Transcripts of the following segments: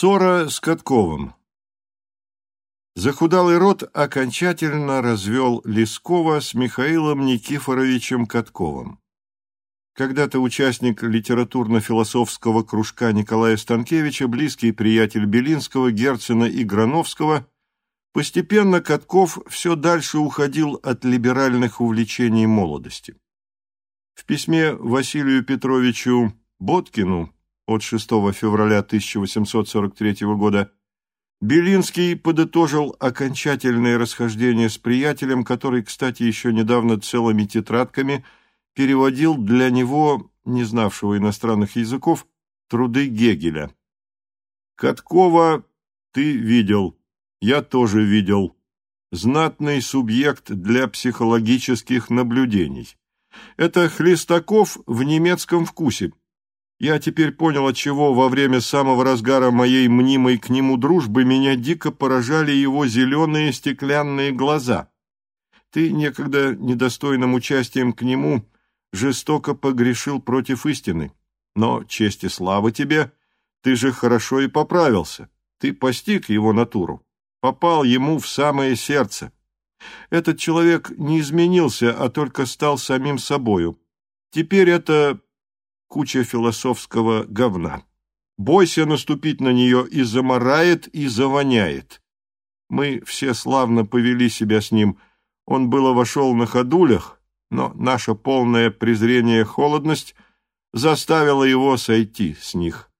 Ссора с Катковым Захудалый род окончательно развел Лескова с Михаилом Никифоровичем Катковым. Когда-то участник литературно-философского кружка Николая Станкевича, близкий приятель Белинского, Герцена и Грановского, постепенно Катков все дальше уходил от либеральных увлечений молодости. В письме Василию Петровичу Боткину от 6 февраля 1843 года Белинский подытожил окончательное расхождение с приятелем, который, кстати, еще недавно целыми тетрадками переводил для него, не знавшего иностранных языков, труды Гегеля. «Каткова ты видел, я тоже видел. Знатный субъект для психологических наблюдений. Это Хлестаков в немецком вкусе, я теперь понял, отчего во время самого разгара моей мнимой к нему дружбы меня дико поражали его зеленые стеклянные глаза. Ты некогда недостойным участием к нему жестоко погрешил против истины. Но, честь и слава тебе, ты же хорошо и поправился. Ты постиг его натуру, попал ему в самое сердце. Этот человек не изменился, а только стал самим собою. Теперь это куча философского говна. Бойся наступить на нее и заморает, и завоняет. Мы все славно повели себя с ним. Он было вошел на ходулях, но наше полное презрение холодность заставило его сойти с них.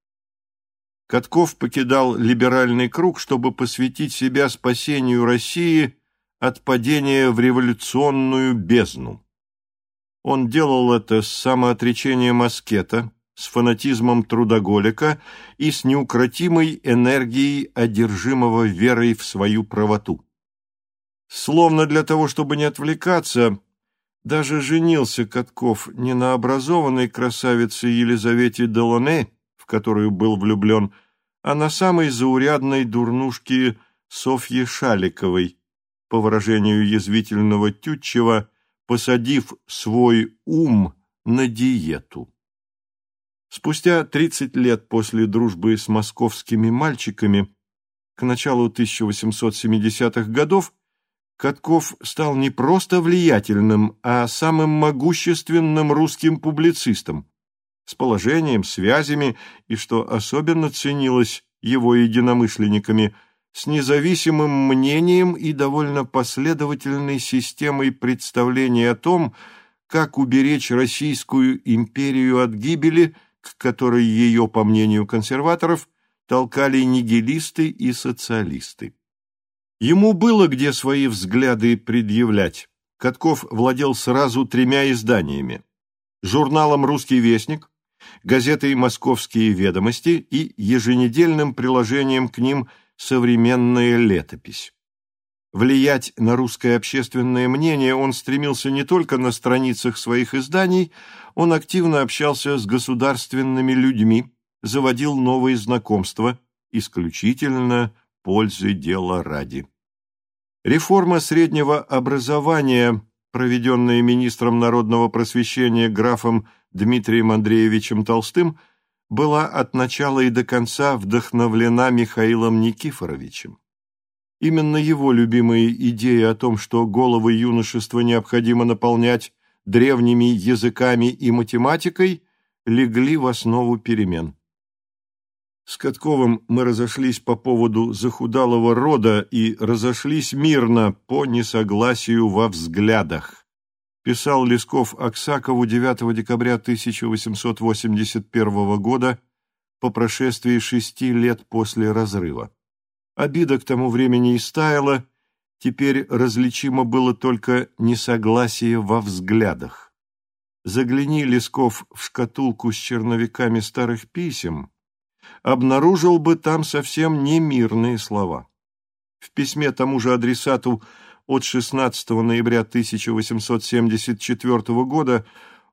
Катков покидал либеральный круг, чтобы посвятить себя спасению России от падения в революционную бездну. Он делал это с самоотречением аскета, с фанатизмом трудоголика и с неукротимой энергией одержимого верой в свою правоту. Словно для того, чтобы не отвлекаться, даже женился Катков не на образованной красавице Елизавете Делоне, в которую был влюблен, а на самой заурядной дурнушке Софье Шаликовой, по выражению язвительного Тютчева – посадив свой ум на диету. Спустя 30 лет после дружбы с московскими мальчиками, к началу 1870-х годов, Катков стал не просто влиятельным, а самым могущественным русским публицистом, с положением, связями и, что особенно ценилось его единомышленниками – с независимым мнением и довольно последовательной системой представлений о том, как уберечь Российскую империю от гибели, к которой ее, по мнению консерваторов, толкали нигилисты и социалисты. Ему было где свои взгляды предъявлять. Катков владел сразу тремя изданиями. Журналом «Русский вестник», газетой «Московские ведомости» и еженедельным приложением к ним – современная летопись. Влиять на русское общественное мнение он стремился не только на страницах своих изданий, он активно общался с государственными людьми, заводил новые знакомства, исключительно пользы дела ради. Реформа среднего образования, проведенная министром народного просвещения графом Дмитрием Андреевичем Толстым, была от начала и до конца вдохновлена Михаилом Никифоровичем. Именно его любимые идеи о том, что головы юношества необходимо наполнять древними языками и математикой, легли в основу перемен. С Катковым мы разошлись по поводу захудалого рода и разошлись мирно по несогласию во взглядах писал Лесков Аксакову 9 декабря 1881 года по прошествии шести лет после разрыва. Обида к тому времени истаяла, теперь различимо было только несогласие во взглядах. Загляни, Лесков, в шкатулку с черновиками старых писем, обнаружил бы там совсем не мирные слова. В письме тому же адресату от 16 ноября 1874 года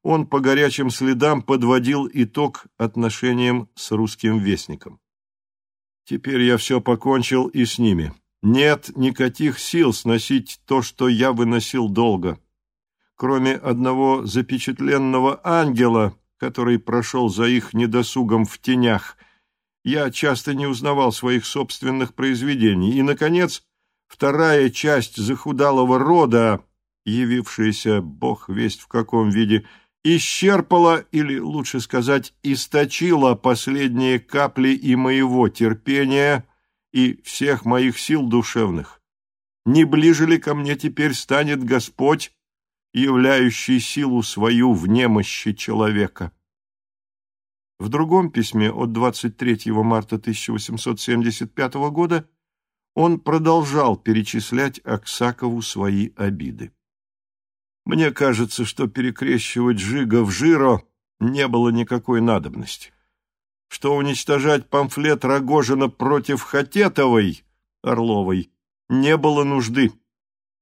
он по горячим следам подводил итог отношениям с русским вестником. «Теперь я все покончил и с ними. Нет никаких сил сносить то, что я выносил долго. Кроме одного запечатленного ангела, который прошел за их недосугом в тенях, я часто не узнавал своих собственных произведений. И, наконец, вторая часть захудалого рода, явившаяся, бог весть в каком виде, исчерпала, или, лучше сказать, источила последние капли и моего терпения, и всех моих сил душевных. Не ближе ли ко мне теперь станет Господь, являющий силу свою в немощи человека? В другом письме от 23 марта 1875 года он продолжал перечислять Аксакову свои обиды. Мне кажется, что перекрещивать Жига в Жиро не было никакой надобности, что уничтожать памфлет Рогожина против Хатетовой, Орловой, не было нужды,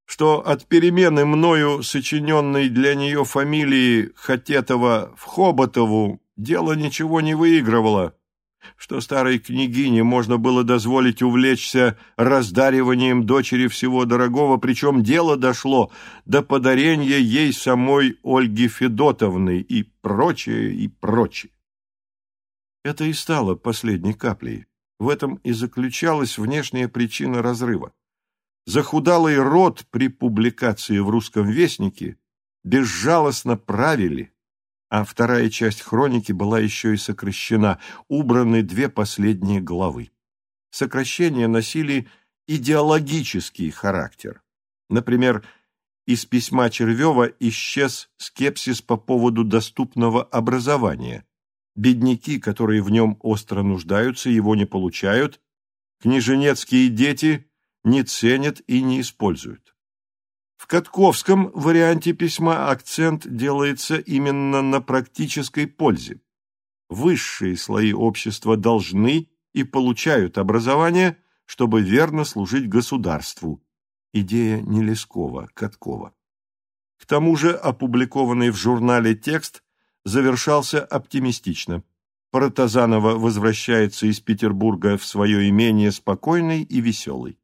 что от перемены мною сочиненной для нее фамилии Хатетова в Хоботову дело ничего не выигрывало, что старой княгине можно было дозволить увлечься раздариванием дочери всего дорогого, причем дело дошло до подарения ей самой Ольги Федотовны и прочее, и прочее. Это и стало последней каплей. В этом и заключалась внешняя причина разрыва. Захудалый род при публикации в «Русском вестнике» безжалостно правили, а вторая часть хроники была еще и сокращена, убраны две последние главы. Сокращения носили идеологический характер. Например, из письма Червева исчез скепсис по поводу доступного образования. Бедняки, которые в нем остро нуждаются, его не получают, княженецкие дети не ценят и не используют. В Катковском варианте письма акцент делается именно на практической пользе. Высшие слои общества должны и получают образование, чтобы верно служить государству. Идея не Лескова, Каткова. К тому же опубликованный в журнале текст завершался оптимистично. Протазанова возвращается из Петербурга в свое имение спокойный и веселый.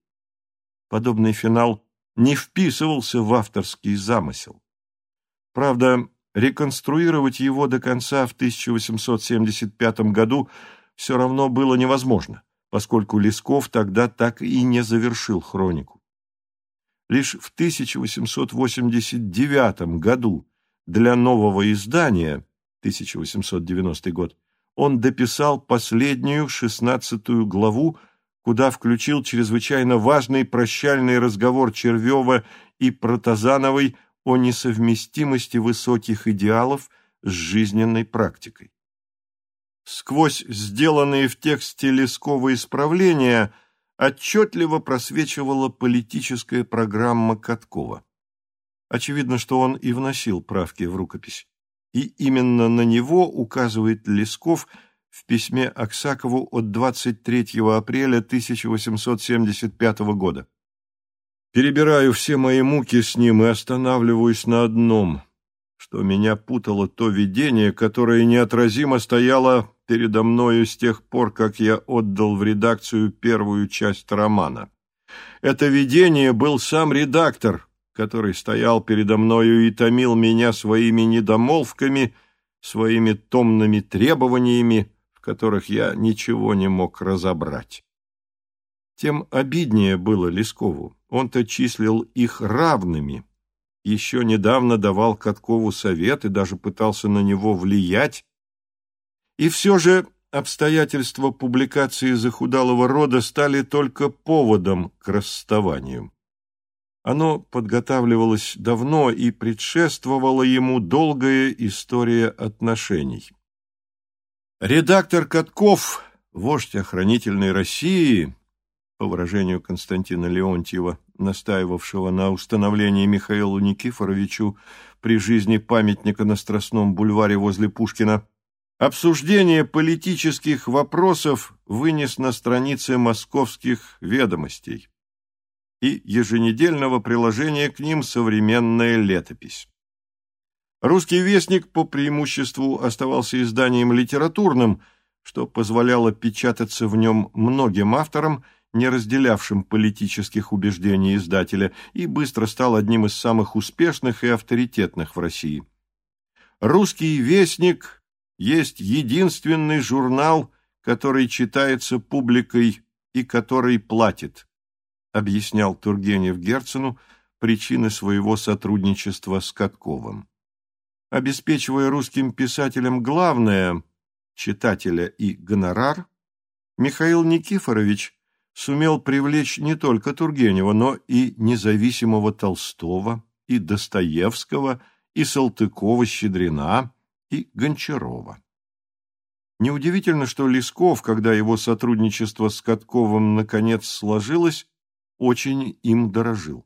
Подобный финал не вписывался в авторский замысел. Правда, реконструировать его до конца в 1875 году все равно было невозможно, поскольку Лесков тогда так и не завершил хронику. Лишь в 1889 году для нового издания, 1890 год, он дописал последнюю шестнадцатую главу куда включил чрезвычайно важный прощальный разговор Червева и Протазановой о несовместимости высоких идеалов с жизненной практикой. Сквозь сделанные в тексте Лескова исправления отчетливо просвечивала политическая программа Каткова. Очевидно, что он и вносил правки в рукопись. И именно на него указывает Лесков – в письме Аксакову от 23 апреля 1875 года. Перебираю все мои муки с ним и останавливаюсь на одном, что меня путало то видение, которое неотразимо стояло передо мною с тех пор, как я отдал в редакцию первую часть романа. Это видение был сам редактор, который стоял передо мною и томил меня своими недомолвками, своими томными требованиями, которых я ничего не мог разобрать. Тем обиднее было Лескову. Он-то числил их равными. Еще недавно давал Каткову совет и даже пытался на него влиять. И все же обстоятельства публикации захудалого рода стали только поводом к расставанию. Оно подготавливалось давно и предшествовала ему долгая история отношений. Редактор Катков, вождь охранительной России, по выражению Константина Леонтьева, настаивавшего на установлении Михаилу Никифоровичу при жизни памятника на Страстном бульваре возле Пушкина, обсуждение политических вопросов вынес на странице московских ведомостей и еженедельного приложения к ним современная летопись. Русский вестник по преимуществу оставался изданием литературным, что позволяло печататься в нем многим авторам, не разделявшим политических убеждений издателя, и быстро стал одним из самых успешных и авторитетных в России. «Русский вестник» есть единственный журнал, который читается публикой и который платит, объяснял Тургенев Герцену причины своего сотрудничества с Катковым. Обеспечивая русским писателям главное – читателя и гонорар, Михаил Никифорович сумел привлечь не только Тургенева, но и независимого Толстого, и Достоевского, и Салтыкова-Щедрина, и Гончарова. Неудивительно, что Лесков, когда его сотрудничество с Катковым наконец сложилось, очень им дорожил.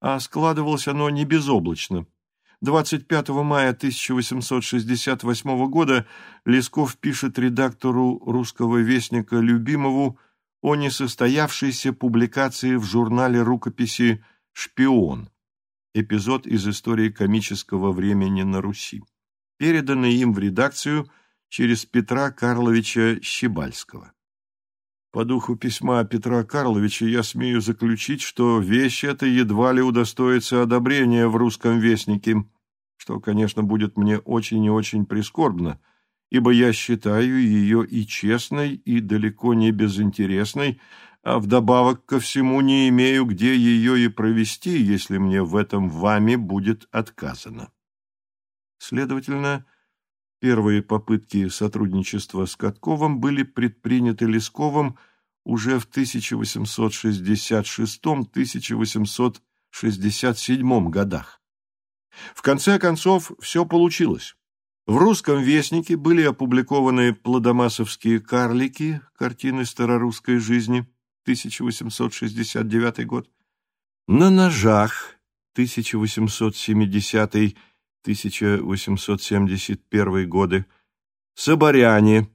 А складывалось оно не безоблачно. 25 мая 1868 года Лесков пишет редактору «Русского вестника» Любимову о несостоявшейся публикации в журнале рукописи «Шпион» эпизод из истории комического времени на Руси, переданный им в редакцию через Петра Карловича Щебальского. По духу письма Петра Карловича я смею заключить, что вещь эта едва ли удостоится одобрения в русском вестнике, что, конечно, будет мне очень и очень прискорбно, ибо я считаю ее и честной, и далеко не безинтересной, а вдобавок ко всему не имею, где ее и провести, если мне в этом вами будет отказано. Следовательно, первые попытки сотрудничества с Катковым были предприняты Лесковым уже в 1866-1867 годах. В конце концов, все получилось. В русском вестнике были опубликованы «Плодомасовские карлики» картины старорусской жизни – 1869 год, на ножах 1870-1871 годы, Соборяне,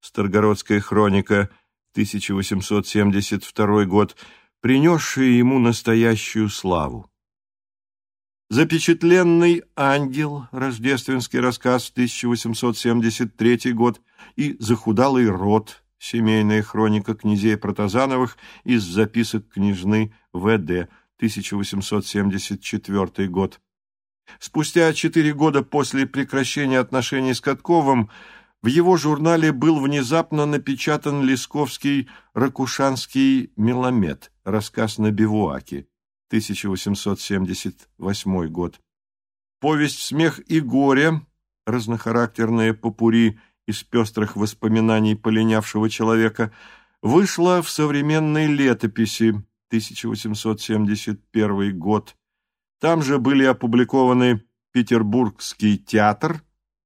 Старгородская хроника, 1872 год, принесшие ему настоящую славу. Запечатленный «Ангел», рождественский рассказ, 1873 год, и «Захудалый род», Семейная хроника князей Протазановых из записок княжны В.Д. 1874 год. Спустя четыре года после прекращения отношений с Катковым в его журнале был внезапно напечатан Лесковский «Ракушанский меломет», рассказ на бивуаке, 1878 год. Повесть «Смех и горе», разнохарактерные попури из пестрых воспоминаний полинявшего человека, вышла в современной летописи 1871 год. Там же были опубликованы «Петербургский театр»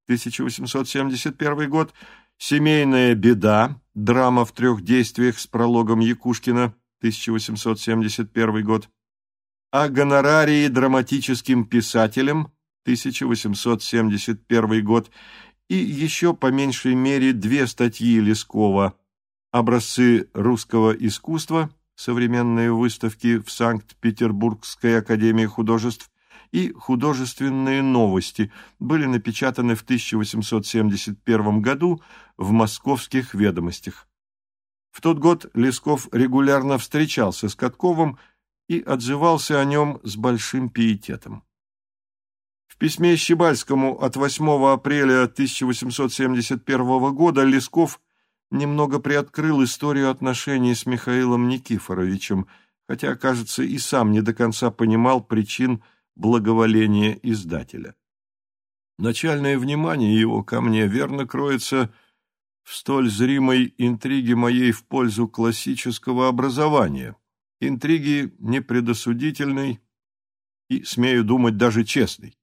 1871 год, «Семейная беда», драма в трех действиях с прологом Якушкина 1871 год, о гонорарии драматическим писателем 1871 год и еще по меньшей мере две статьи Лескова «Образцы русского искусства. Современные выставки в Санкт-Петербургской академии художеств» и «Художественные новости» были напечатаны в 1871 году в «Московских ведомостях». В тот год Лесков регулярно встречался с Катковым и отзывался о нем с большим пиететом письме Щебальскому от 8 апреля 1871 года Лесков немного приоткрыл историю отношений с Михаилом Никифоровичем, хотя, кажется, и сам не до конца понимал причин благоволения издателя. Начальное внимание его ко мне верно кроется в столь зримой интриге моей в пользу классического образования, интриги непредосудительной и, смею думать, даже честной.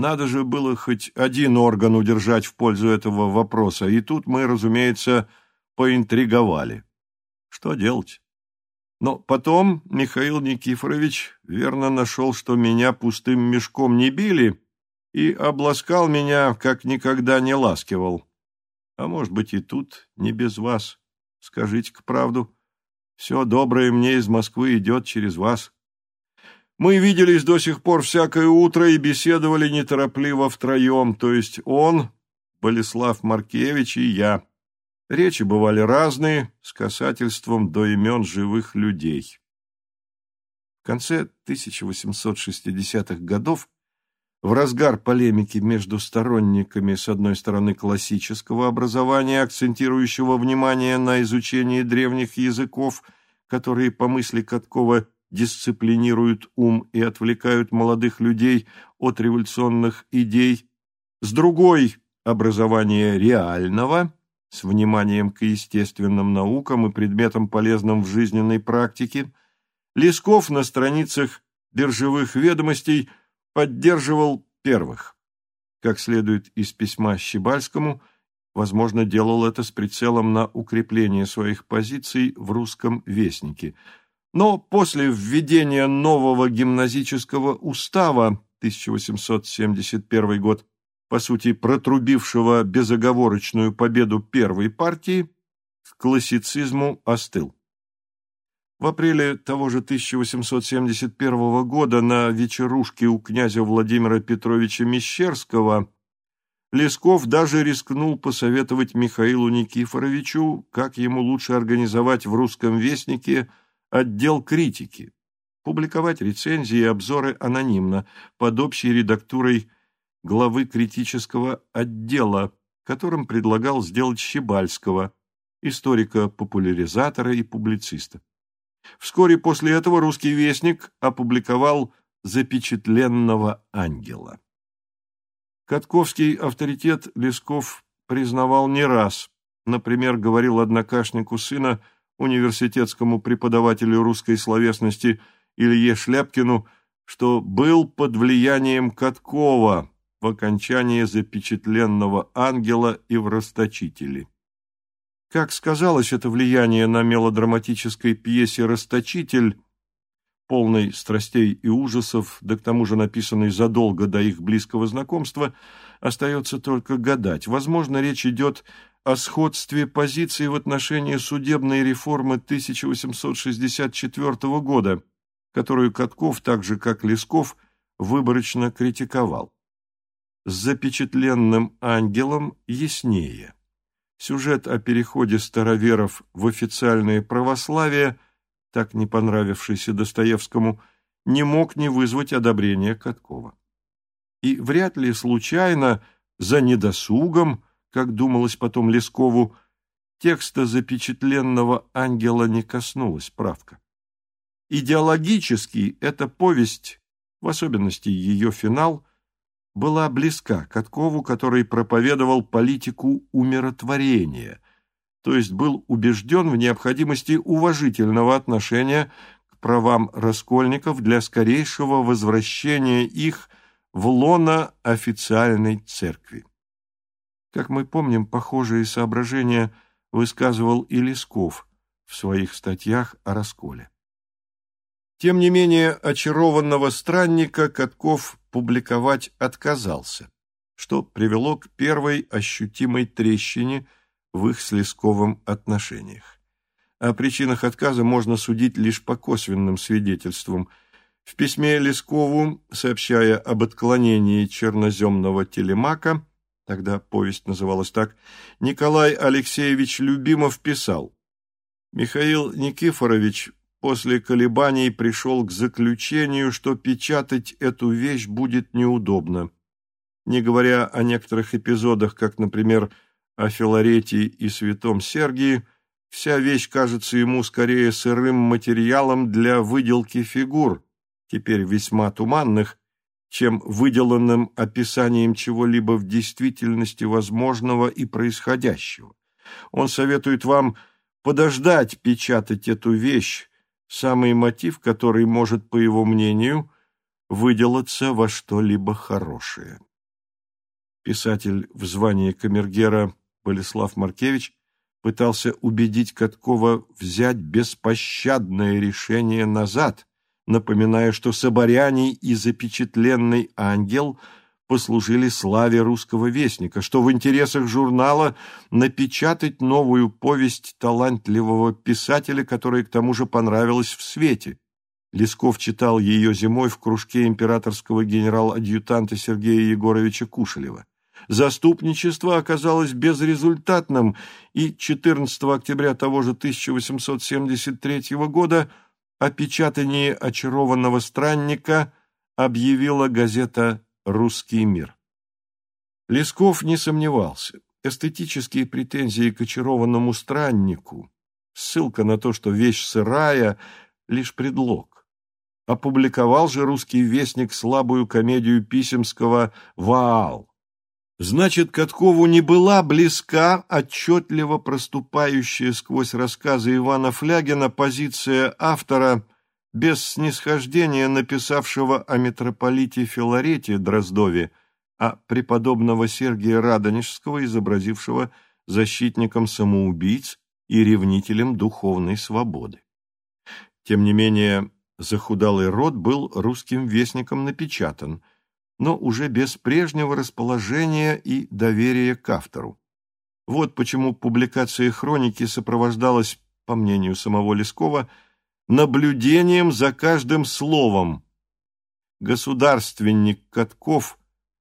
Надо же было хоть один орган удержать в пользу этого вопроса, и тут мы, разумеется, поинтриговали. Что делать? Но потом Михаил Никифорович верно нашел, что меня пустым мешком не били, и обласкал меня, как никогда не ласкивал. А может быть, и тут не без вас. Скажите-ка правду. Все доброе мне из Москвы идет через вас. Мы виделись до сих пор всякое утро и беседовали неторопливо втроем, то есть он, Болеслав Маркевич и я. Речи бывали разные, с касательством до имен живых людей. В конце 1860-х годов в разгар полемики между сторонниками, с одной стороны, классического образования, акцентирующего внимание на изучении древних языков, которые, по мысли Каткова, дисциплинируют ум и отвлекают молодых людей от революционных идей, с другой – образование реального, с вниманием к естественным наукам и предметам, полезным в жизненной практике, Лесков на страницах биржевых ведомостей – поддерживал первых. Как следует из письма Щебальскому, возможно, делал это с прицелом на укрепление своих позиций в русском вестнике. Но после введения нового гимназического устава 1871 год, по сути, протрубившего безоговорочную победу первой партии, к классицизму остыл. В апреле того же 1871 года на вечерушке у князя Владимира Петровича Мещерского Лесков даже рискнул посоветовать Михаилу Никифоровичу, как ему лучше организовать в «Русском вестнике» отдел критики, публиковать рецензии и обзоры анонимно, под общей редактурой главы критического отдела, которым предлагал сделать Щебальского, историка-популяризатора и публициста. Вскоре после этого русский вестник опубликовал запечатленного ангела. Катковский авторитет Лесков признавал не раз. Например, говорил однокашнику сына, университетскому преподавателю русской словесности Илье Шляпкину, что был под влиянием Каткова в окончании запечатленного ангела и в расточителе. Как сказалось это влияние на мелодраматической пьесе «Расточитель», полной страстей и ужасов, да к тому же написанной задолго до их близкого знакомства, остается только гадать. Возможно, речь идет о сходстве позиций в отношении судебной реформы 1864 года, которую Катков, так же как Лесков, выборочно критиковал. С запечатленным ангелом яснее. Сюжет о переходе староверов в официальное православие, так не понравившийся Достоевскому, не мог не вызвать одобрения Каткова. И вряд ли случайно, за недосугом, как думалось потом Лескову, текста запечатленного ангела не коснулась правка. Идеологически эта повесть, в особенности ее финал, была близка Каткову, который проповедовал политику умиротворения, то есть был убежден в необходимости уважительного отношения к правам раскольников для скорейшего возвращения их в лоно официальной церкви. Как мы помним, похожие соображения высказывал и Лесков в своих статьях о расколе. Тем не менее, очарованного странника Катков публиковать отказался, что привело к первой ощутимой трещине в их с Лесковым отношениях. О причинах отказа можно судить лишь по косвенным свидетельствам. В письме Лескову, сообщая об отклонении черноземного телемака, тогда повесть называлась так, Николай Алексеевич Любимов писал «Михаил Никифорович после колебаний пришел к заключению, что печатать эту вещь будет неудобно. Не говоря о некоторых эпизодах, как, например, о Филарете и Святом Сергии, вся вещь кажется ему скорее сырым материалом для выделки фигур, теперь весьма туманных, чем выделанным описанием чего-либо в действительности возможного и происходящего. Он советует вам подождать печатать эту вещь, самый мотив, который может, по его мнению, выделаться во что-либо хорошее. Писатель в звании камергера Болеслав Маркевич пытался убедить Каткова взять беспощадное решение назад, напоминая, что Соборяний и запечатленный ангел – послужили славе русского вестника, что в интересах журнала напечатать новую повесть талантливого писателя, которая к тому же понравилась в свете. Лесков читал ее зимой в кружке императорского генерал-адъютанта Сергея Егоровича Кушелева. Заступничество оказалось безрезультатным, и 14 октября того же 1873 года о печатании очарованного странника объявила газета «Русский мир». Лесков не сомневался. Эстетические претензии к очарованному страннику, ссылка на то, что вещь сырая, лишь предлог. Опубликовал же русский вестник слабую комедию Писемского «Ваал». Значит, Каткову не была близка, отчетливо проступающая сквозь рассказы Ивана Флягина позиция автора, без снисхождения написавшего о митрополите Филарете Дроздове, а преподобного Сергия Радонежского, изобразившего защитником самоубийц и ревнителем духовной свободы. Тем не менее, захудалый род был русским вестником напечатан – но уже без прежнего расположения и доверия к автору. Вот почему публикация хроники сопровождалась, по мнению самого Лескова, наблюдением за каждым словом. Государственник Катков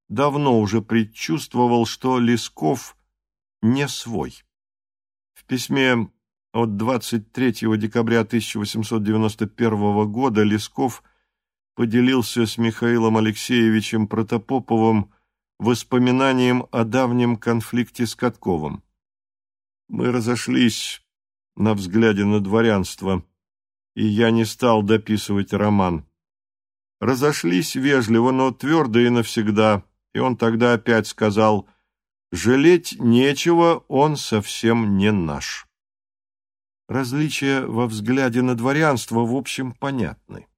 давно уже предчувствовал, что Лесков не свой. В письме от 23 декабря 1891 года Лесков поделился с Михаилом Алексеевичем Протопоповым воспоминанием о давнем конфликте с Катковым. Мы разошлись на взгляде на дворянство, и я не стал дописывать роман. Разошлись вежливо, но твердо и навсегда, и он тогда опять сказал «Жалеть нечего, он совсем не наш». Различия во взгляде на дворянство в общем понятны.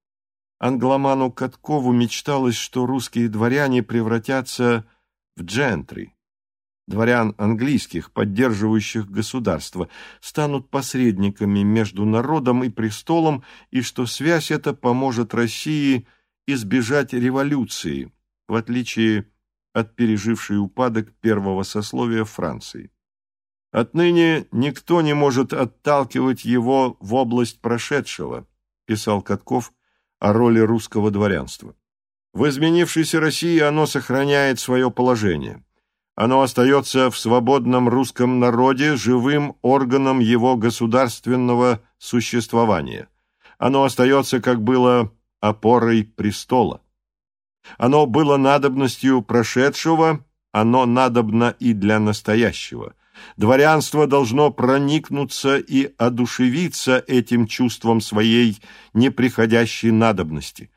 Англоману Каткову мечталось, что русские дворяне превратятся в джентри. Дворян английских, поддерживающих государство, станут посредниками между народом и престолом, и что связь эта поможет России избежать революции, в отличие от пережившей упадок первого сословия Франции. Отныне никто не может отталкивать его в область прошедшего, писал Катков, о роли русского дворянства. В изменившейся России оно сохраняет свое положение. Оно остается в свободном русском народе живым органом его государственного существования. Оно остается, как было, опорой престола. Оно было надобностью прошедшего, оно надобно и для настоящего. Дворянство должно проникнуться и одушевиться этим чувством своей неприходящей надобности.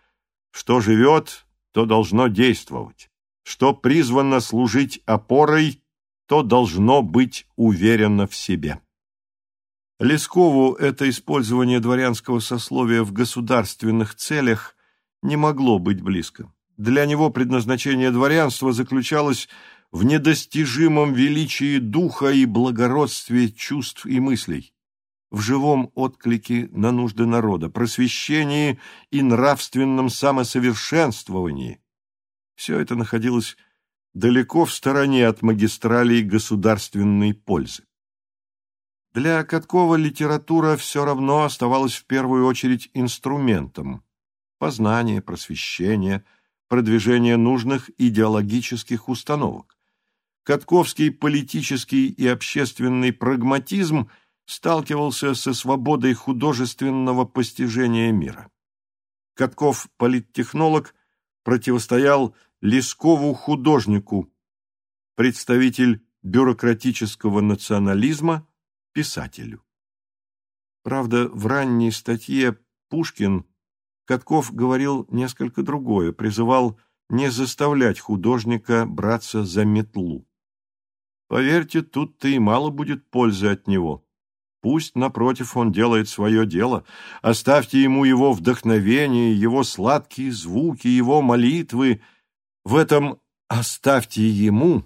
Что живет, то должно действовать. Что призвано служить опорой, то должно быть уверено в себе. Лескову это использование дворянского сословия в государственных целях не могло быть близко. Для него предназначение дворянства заключалось в недостижимом величии духа и благородстве чувств и мыслей, в живом отклике на нужды народа, просвещении и нравственном самосовершенствовании. Все это находилось далеко в стороне от магистралей государственной пользы. Для Каткова литература все равно оставалась в первую очередь инструментом познания, просвещения, продвижения нужных идеологических установок. Катковский политический и общественный прагматизм сталкивался со свободой художественного постижения мира. Катков, политтехнолог, противостоял Лескову художнику, представитель бюрократического национализма, писателю. Правда, в ранней статье «Пушкин» Катков говорил несколько другое, призывал не заставлять художника браться за метлу. Поверьте, тут-то и мало будет пользы от него. Пусть, напротив, он делает свое дело. Оставьте ему его вдохновение, его сладкие звуки, его молитвы. В этом «оставьте ему»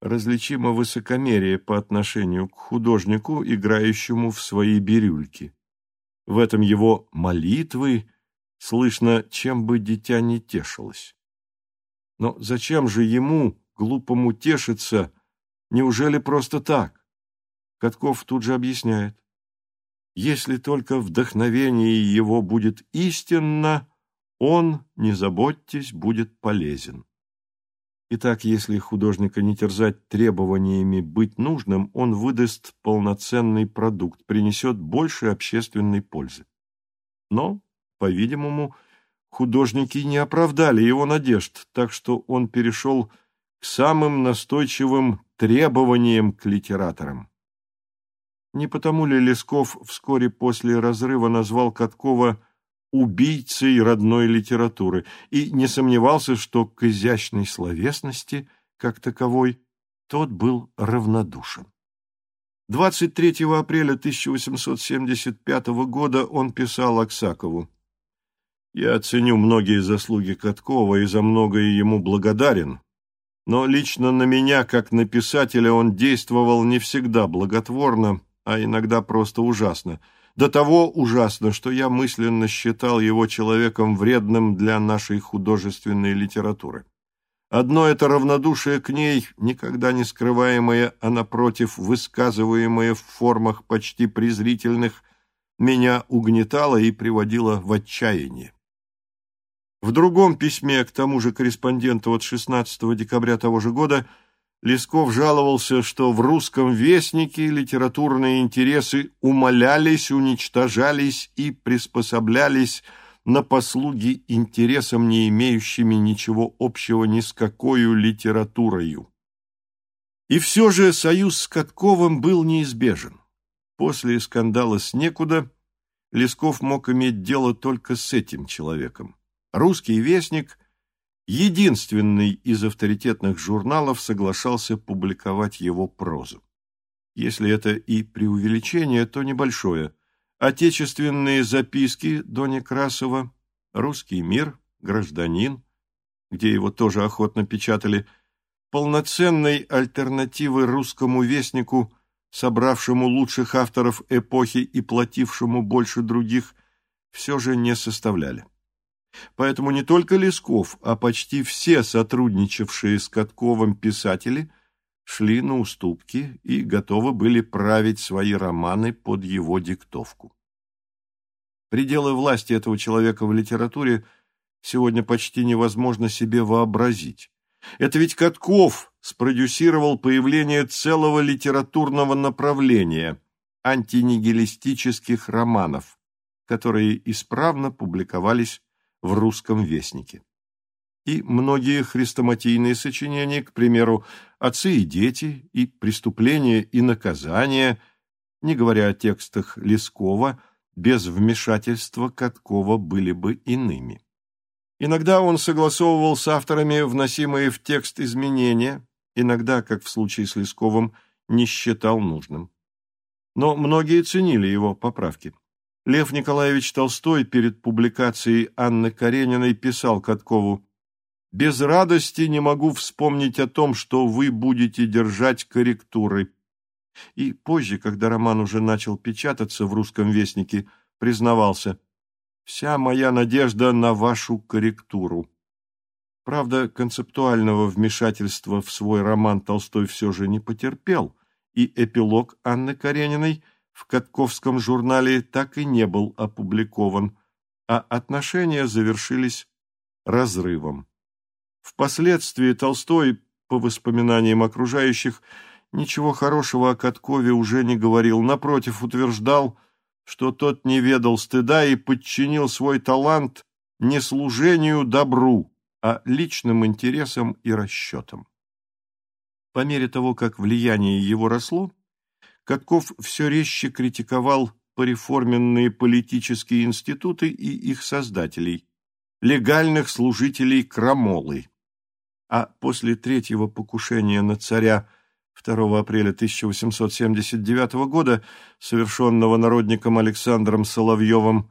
различимо высокомерие по отношению к художнику, играющему в свои бирюльки. В этом его молитвы слышно, чем бы дитя не тешилось. Но зачем же ему, глупому, тешиться, Неужели просто так? Катков тут же объясняет. Если только вдохновение его будет истинно, он, не заботьтесь, будет полезен. Итак, если художника не терзать требованиями быть нужным, он выдаст полноценный продукт, принесет больше общественной пользы. Но, по-видимому, художники не оправдали его надежд, так что он перешел к самым настойчивым требованиям к литераторам. Не потому ли Лесков вскоре после разрыва назвал Каткова убийцей родной литературы и не сомневался, что к изящной словесности, как таковой, тот был равнодушен. 23 апреля 1875 года он писал Аксакову «Я ценю многие заслуги Каткова и за многое ему благодарен, но лично на меня, как на писателя, он действовал не всегда благотворно, а иногда просто ужасно. До того ужасно, что я мысленно считал его человеком вредным для нашей художественной литературы. Одно это равнодушие к ней, никогда не скрываемое, а напротив, высказываемое в формах почти презрительных, меня угнетало и приводило в отчаяние. В другом письме к тому же корреспонденту от 16 декабря того же года Лесков жаловался, что в русском вестнике литературные интересы умалялись, уничтожались и приспособлялись на послуги интересам, не имеющими ничего общего ни с какой литературою. И все же союз с Катковым был неизбежен. После скандала с некуда Лесков мог иметь дело только с этим человеком. Русский вестник, единственный из авторитетных журналов, соглашался публиковать его прозу. Если это и преувеличение, то небольшое – Отечественные записки до Некрасова, «Русский мир», «Гражданин», где его тоже охотно печатали, полноценной альтернативы русскому вестнику, собравшему лучших авторов эпохи и платившему больше других, все же не составляли. Поэтому не только Лесков, а почти все сотрудничавшие с Катковым писатели шли на уступки и готовы были править свои романы под его диктовку. Пределы власти этого человека в литературе сегодня почти невозможно себе вообразить. Это ведь Катков спродюсировал появление целого литературного направления антинигилистических романов, которые исправно публиковались в «Русском вестнике» и многие хрестоматийные сочинения, к примеру, «Отцы и дети» и «Преступление и наказание», не говоря о текстах Лескова, без вмешательства Каткова были бы иными. Иногда он согласовывал с авторами вносимые в текст изменения, иногда, как в случае с Лесковым, не считал нужным. Но многие ценили его поправки. Лев Николаевич Толстой перед публикацией Анны Карениной писал Каткову без радости не могу вспомнить о том, что вы будете держать корректуры. И позже, когда роман уже начал печататься в «Русском вестнике», признавался «Вся моя надежда на вашу корректуру». Правда, концептуального вмешательства в свой роман Толстой все же не потерпел, и эпилог Анны Карениной в Катковском журнале так и не был опубликован, а отношения завершились разрывом. Впоследствии Толстой, по воспоминаниям окружающих, ничего хорошего о Каткове уже не говорил, напротив, утверждал, что тот не ведал стыда и подчинил свой талант не служению добру, а личным интересам и расчетам. По мере того, как влияние его росло, Катков все резче критиковал пореформенные политические институты и их создателей, легальных служителей крамолы а после третьего покушения на царя 2 апреля 1879 года, совершенного народником Александром Соловьевым,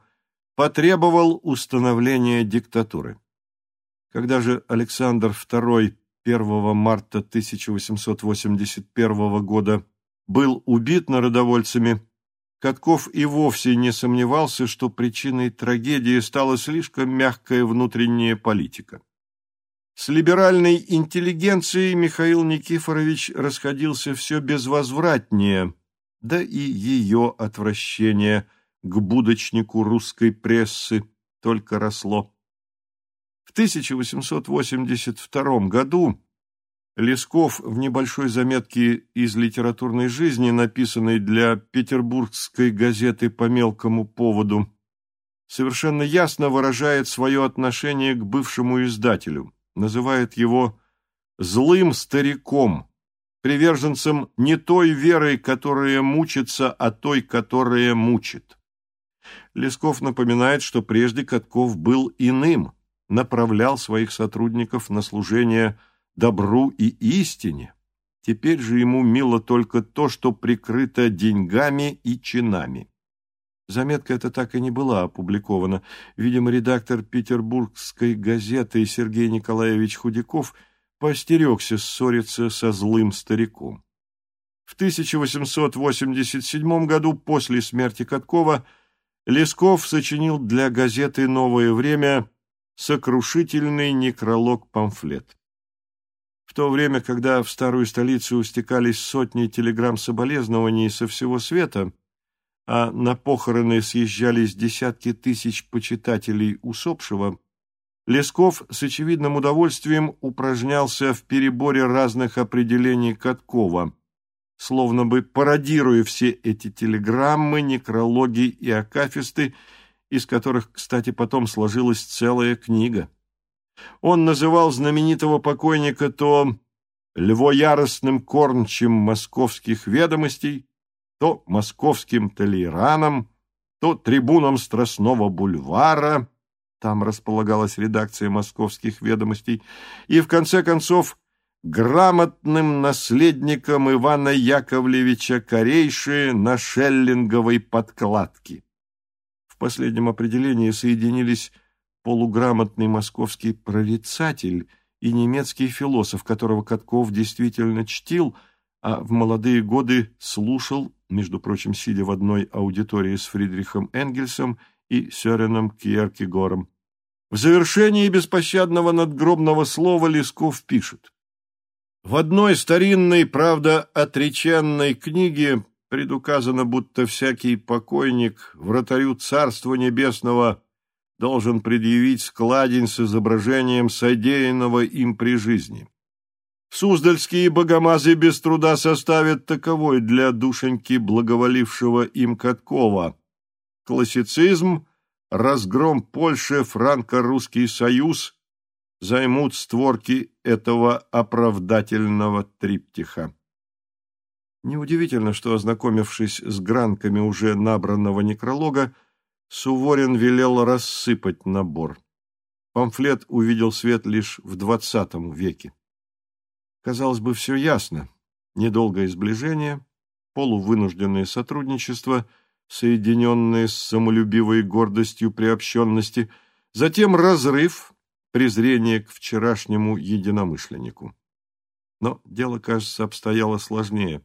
потребовал установления диктатуры. Когда же Александр II 1 марта 1881 года был убит народовольцами, Катков и вовсе не сомневался, что причиной трагедии стала слишком мягкая внутренняя политика. С либеральной интеллигенцией Михаил Никифорович расходился все безвозвратнее, да и ее отвращение к будочнику русской прессы только росло. В 1882 году Лесков в небольшой заметке из литературной жизни, написанной для петербургской газеты по мелкому поводу, совершенно ясно выражает свое отношение к бывшему издателю, называет его «злым стариком», приверженцем не той веры, которая мучится, а той, которая мучит. Лесков напоминает, что прежде Катков был иным, направлял своих сотрудников на служение добру и истине. Теперь же ему мило только то, что прикрыто деньгами и чинами. Заметка эта так и не была опубликована. Видимо, редактор петербургской газеты Сергей Николаевич Худяков поостерегся ссориться со злым стариком. В 1887 году, после смерти Каткова, Лесков сочинил для газеты «Новое время» сокрушительный некролог-памфлет. То время, когда в старую столицу стекались сотни телеграмм соболезнований со всего света, а на похороны съезжались десятки тысяч почитателей усопшего, Лесков с очевидным удовольствием упражнялся в переборе разных определений Каткова – словно бы пародируя все эти телеграммы, некрологи и акафисты, из которых, кстати, потом сложилась целая книга. Он называл знаменитого покойника то львояростным корнчем московских ведомостей, то московским толераном, то трибуном Страстного бульвара, там располагалась редакция московских ведомостей, и, в конце концов, грамотным наследником Ивана Яковлевича Корейши на шеллинговой подкладке. В последнем определении соединились полуграмотный московский прорицатель и немецкий философ, которого Катков действительно чтил, а в молодые годы слушал, между прочим, сидя в одной аудитории с Фридрихом Энгельсом и Сёреном Кьеркегором. В завершении беспощадного надгробного слова Лесков пишет в одной старинной, правда, отреченной книге предуказано, будто всякий покойник вратарю Царства Небесного должен предъявить складень с изображением содеянного им при жизни. Суздальские богомазы без труда составят таковой для душеньки благоволившего им Каткова. Классицизм, разгром Польши, франко-русский союз, займут створки этого оправдательного триптиха. Неудивительно, что, ознакомившись с гранками уже набранного некролога, Суворин велел рассыпать набор. Памфлет увидел свет лишь в двадцатом веке. Казалось бы, все ясно. Недолгое сближение, полувынужденное сотрудничество, соединенное с самолюбивой гордостью приобщенности, затем разрыв, презрение к вчерашнему единомышленнику. Но дело, кажется, обстояло сложнее.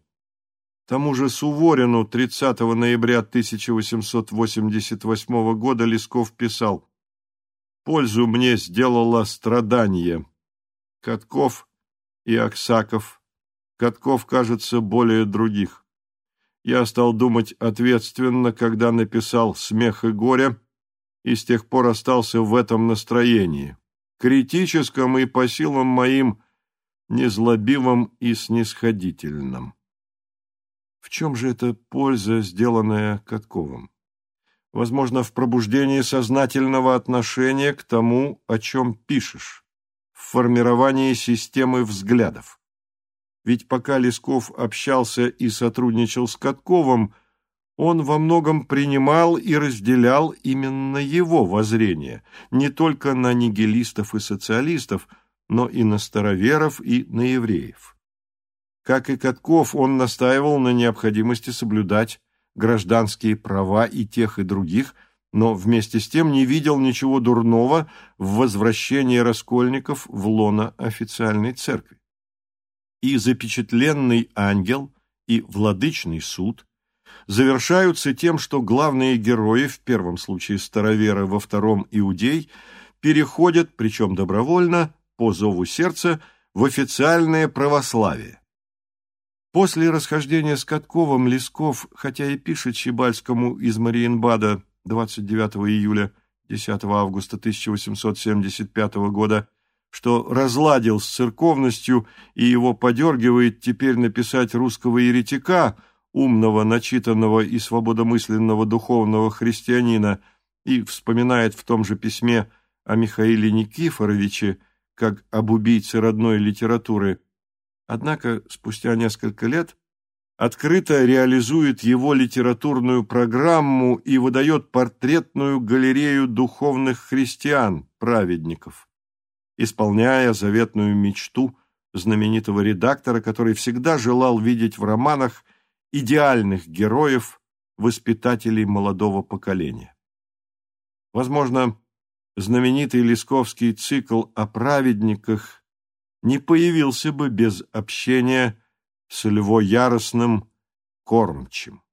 Тому же Суворину 30 ноября 1888 года Лесков писал «Пользу мне сделало страдание. Катков и Аксаков. Катков, кажется, более других. Я стал думать ответственно, когда написал «Смех и горе», и с тех пор остался в этом настроении критическом и по силам моим незлобивом и снисходительном. В чем же эта польза, сделанная Катковым? Возможно, в пробуждении сознательного отношения к тому, о чем пишешь, в формировании системы взглядов. Ведь пока Лесков общался и сотрудничал с Катковым, он во многом принимал и разделял именно его воззрение, не только на нигилистов и социалистов, но и на староверов и на евреев. Как и Катков, он настаивал на необходимости соблюдать гражданские права и тех, и других, но вместе с тем не видел ничего дурного в возвращении раскольников в лоно официальной церкви. И запечатленный ангел, и владычный суд – завершаются тем, что главные герои, в первом случае староверы, во втором иудей, переходят, причем добровольно, по зову сердца, в официальное православие. После расхождения с Катковым Лесков, хотя и пишет Щебальскому из Мариенбада 29 июля 10 августа 1875 года, что разладил с церковностью и его подергивает теперь написать русского еретика – умного, начитанного и свободомысленного духовного христианина, и вспоминает в том же письме о Михаиле Никифоровиче как об убийце родной литературы, однако спустя несколько лет открыто реализует его литературную программу и выдает портретную галерею духовных христиан, праведников, исполняя заветную мечту знаменитого редактора, который всегда желал видеть в романах идеальных героев, воспитателей молодого поколения. Возможно, знаменитый Лесковский цикл о праведниках не появился бы без общения с львояростным кормчим.